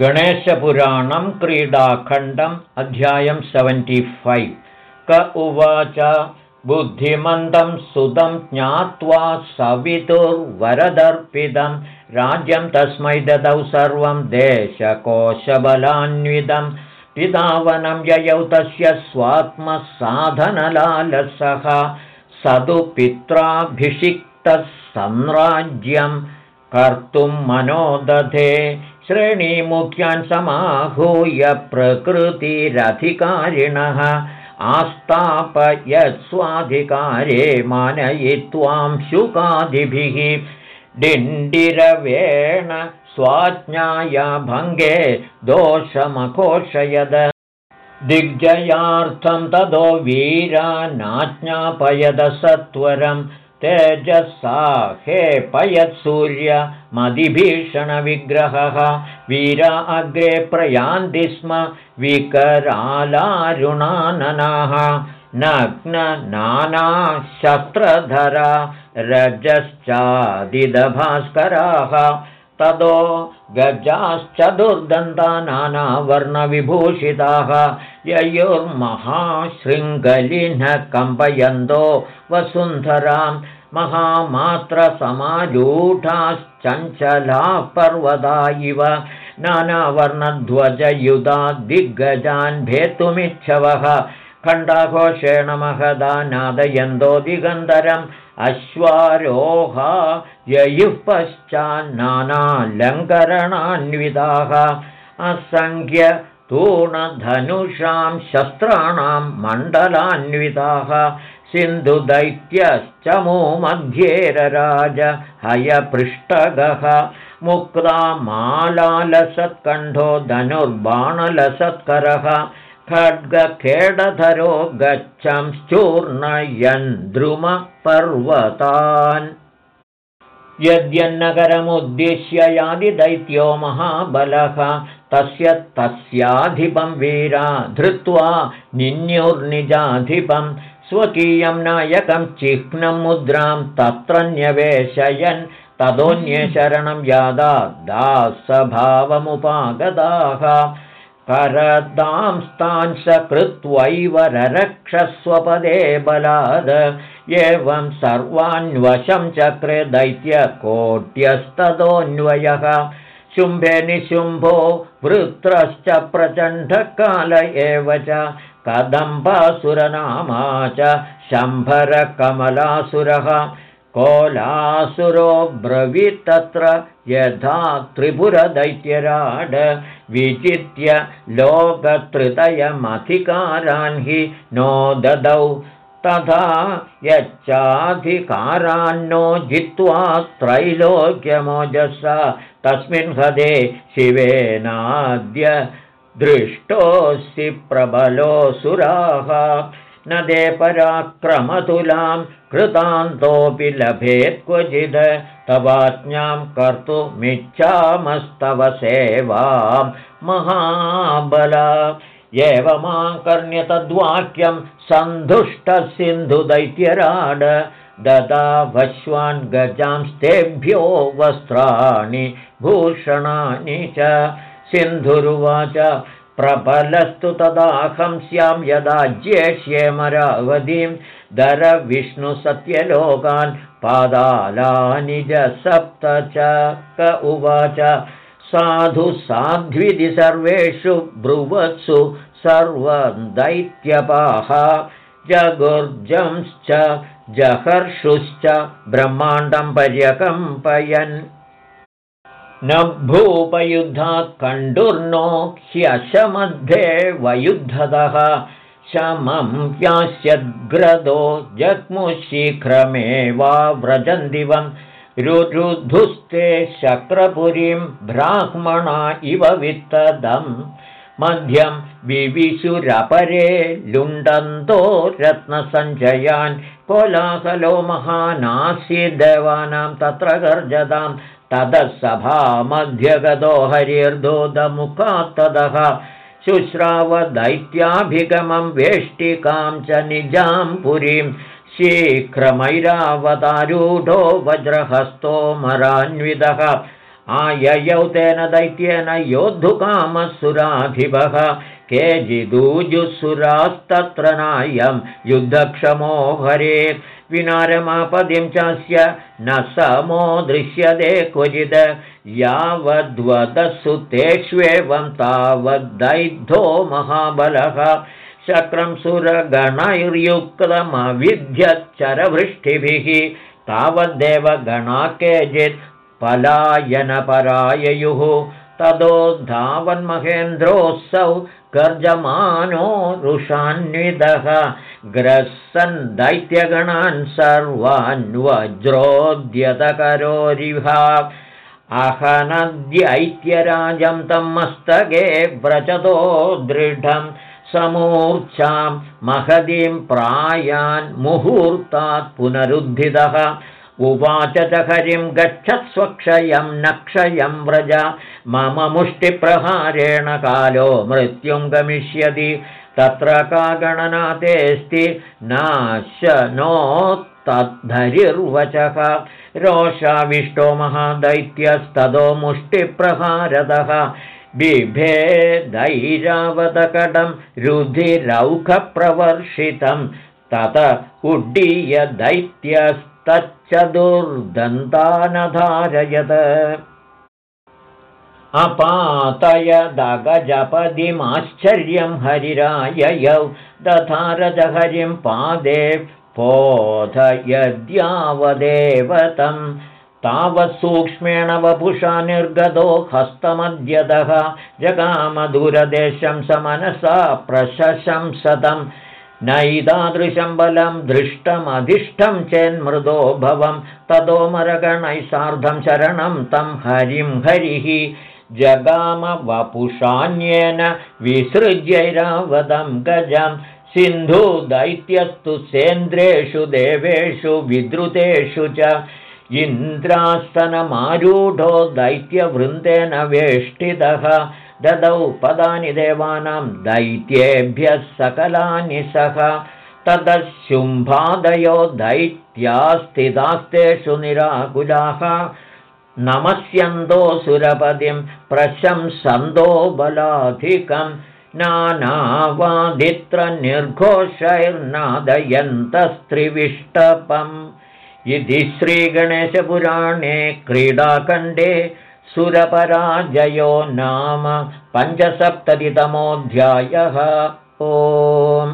गणेशपुराणं क्रीडाखण्डम् अध्यायं seventy five क उवाच बुद्धिमन्दं सुतं ज्ञात्वा सवितुर्वरदर्पितं राज्यं तस्मै ददौ सर्वं देशकोशबलान्वितं। पितावनं ययौ तस्य स्वात्मसाधनलालसः। स तु पित्राभिषिक्तः संराज्यं कर्तुं मनोदधे श्रेणीमुख्यान् समाहूय प्रकृतिरधिकारिणः आस्तापयत्स्वाधिकारे मानयित्वां शुकादिभिः डिण्डिरवेण स्वाज्ञाया भङ्गे दोषमघोषयद। दिग्जयार्थं ततो वीरा नाज्ञापयद सत्वरम् तेजसा हे पयत्सूर्यमधिभीषणविग्रहः वीरा अग्रे प्रयान्ति स्म विकरालारुणाननाः। नग्ननानाशस्त्रधरा रजश्चादिदभास्कराः। ततो गजाश्चतुर्दन्ता नानावर्णविभूषिताः। ययोर्महाशृङ्गलिनः कम्पयन्तो वसुन्धरां महामात्रसमारूढाश्चञ्चलाः पर्वता इव नानावर्णध्वजयुधा दिग्गजान् भेतुमिच्छवः खण्डाघोषेण महदा नादयन्तो दिगन्धरम् अश्वारोहा ययुः पश्चान्नानालङ्करणान्विताः असङ्ख्यतूणधनुषां शस्त्राणां मण्डलान्विताः सिन्धुदैत्यश्च मोमध्येरराज हयपृष्ठगः मुक्ता मालालसत्कण्ठो धनुर्बाणलसत्करः खड्गखेडधरो गच्छंश्चूर्णयन् द्रुमपर्वतान् यद्यन्नगरमुद्दिश्य यादिदैत्यो महाबलः तस्य तस्याधिपं वीरा धृत्वा निन्युर्निजाधिपं स्वकीयं नायकं चिह्नं मुद्रां तत्र न्यवेशयन् ततोऽन्ये शरणं यादा दासभावमुपागताः। करदांस्तांश कृत्वैव ररक्षस्वपदे बलाद। एवं सर्वान्वशं चक्रे दैत्यकोट्यस्ततोऽन्वयः शुम्भे निशुम्भो वृत्रश्च प्रचण्डकाल एव च कदम्बासुरनामा च शम्भरकमलासुरः कोलासुरो ब्रवीत्तत्र यथा त्रिपुरदैत्यराड विचित्य लोकत्रितयमधिकारान् हि नो ददौ तथा यच्चाधिकारान्नो जित्वा त्रैलोक्यमोजसा तस्मिन् हदे शिवेनाद्य दृष्टोऽसि प्रबलोऽसुराः न दे पराक्रमतुलां कृतान्तोऽपि लभेत् क्वचिद्। तवाज्ञां कर्तुमिच्छामस्तव सेवां महाबल। एवमाकर्ण्य तद्वाक्यं सन्धुष्टसिन्धुदैत्यराड। ददा वश्वान् गजांस्तेभ्यो वस्त्राणि भूषणानि च सिन्धुरुवाच प्रबलस्तु तदाहं स्यां यदा ज्येष्येमरावधिं दरविष्णुसत्यलोकान् पादालानि च सप्त च क उवाच। साधु साध्विधि सर्वेषु ब्रुवत्सु सर्वं दैत्यपाः जगुर्जंश्च जहर्षुश्च ब्रह्माण्डं पर्यकम्पयन् न भूपयुद्धात् कण्डुर्नो ह्यशमध्ये वयुद्धतः। शमं यास्यद्ग्रदो जग्मुशीघ्रमेवा व्रजन्दिवं रुरुधुस्ते शक्रपुरीं ब्राह्मणा इव वित्तदम् मध्यं विविशुरपरे लुण्डन्तो रत्नसञ्चयान्। कोलाहलो महानासीदेवानां तत्र गर्जताम् ततः सभामध्यगतो हरिर्दोदमुखात्तदः शुश्रावदैत्याभिगमं वेष्टिकां च निजां पुरीं शीघ्रमैरावतारूढो वज्रहस्तो मरान्वितः। आययौ तेन दैत्येन योद्धुकामसुराधिपः केजिदूजुसुरास्तत्र नायं युद्धक्षमो हरे विनारमापदिं चास्य न समो दृश्यते क्वचित् यावद्वदसुतेष्वेवं तावद्दैद्धो महाबलः शक्रं सुरगणैर्युक्तमविध्यच्चरवृष्टिभिः तावद्देव गणा केचित् पलायनपराययुः ततो धावन्महेन्द्रोऽसौ गर्जमानो रुषान्विदः ग्रसन् दैत्यगणान् सर्वान्वज्रोद्यतकरोरिहा। अहनद्यैत्यराजं तं मस्तके व्रजतो दृढं समूर्च्छां महदीं प्रायान् मुहूर्तात् पुनरुद्धितः उवाच च हरिं गच्छत्स्वक्षयं नक्षयं व्रज। मम मुष्टिप्रहारेण कालो मृत्युं गमिष्यति। तत्र का गणना तेऽस्ति नाशनोत्तद्धरिर्वचः। रोषाविष्टो महादैत्यस्ततो मुष्टिप्रहारदः। बिभेदैरावतकडं रुधिरौखप्रवर्षितं। तत उड्डीय दैत्यस्तच्चदुर्दन्तानधारयत् अपातयदगजपदिमाश्चर्यं हरिराययौ दधारजहरिं पादे पोधयद्यावदेव तं तावत् सूक्ष्मेण वपुषा निर्गतो हस्तमद्यतः। जगामदूरदेशं समनसा प्रशशंसतं नैतादृशं बलं दृष्टमधिष्ठं चेन्मृदो भवं ततो मरगणैः सार्धं शरणं तं हरिं हरिः। जगामवपुषान्येन विसृज्यैरावदं गजं सिन्धुदैत्यस्तु सेन्द्रेषु देवेषु विद्रुतेषु च। इन्द्रास्तनमारूढो दैत्यवृन्देन वेष्टितः ददौ पदानि देवानां दैत्येभ्यः सकलानि सह। तदशुम्भादयो दैत्यास्थितास्तेषु निराकुलाः। नमस्यन्दो सुरपदिं प्रशंसन्दो बलाधिकं। नानावादित्रनिर्घोषैर्नादयन्तस्त्रिविष्टपम्। इति श्रीगणेशपुराणे क्रीडाखण्डे सुरपराजयो नाम पञ्चसप्ततितमोऽध्यायः। ओम्